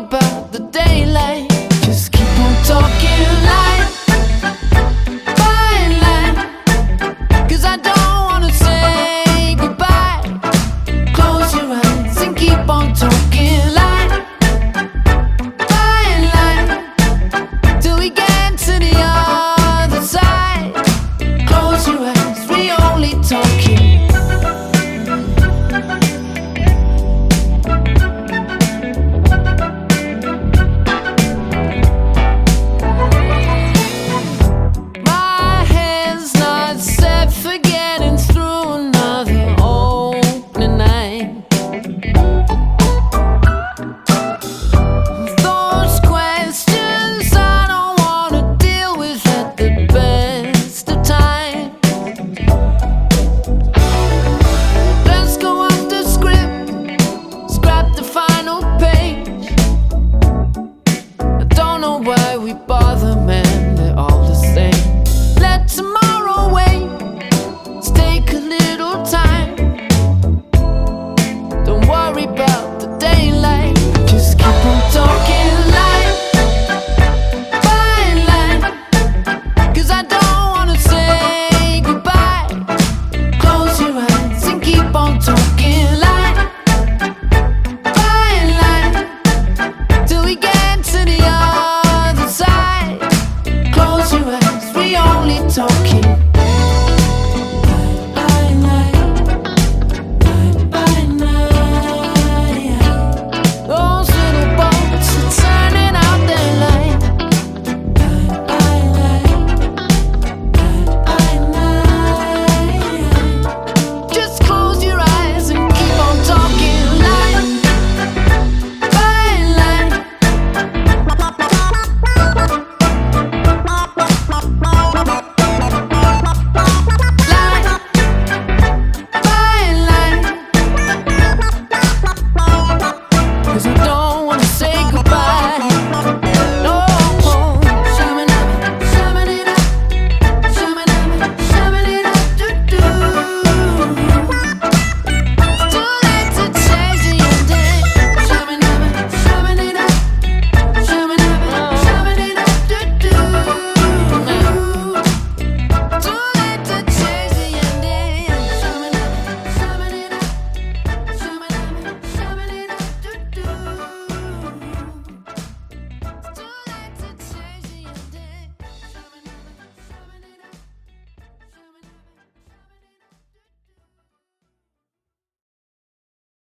about final page. I don't know why we bought. talking. don't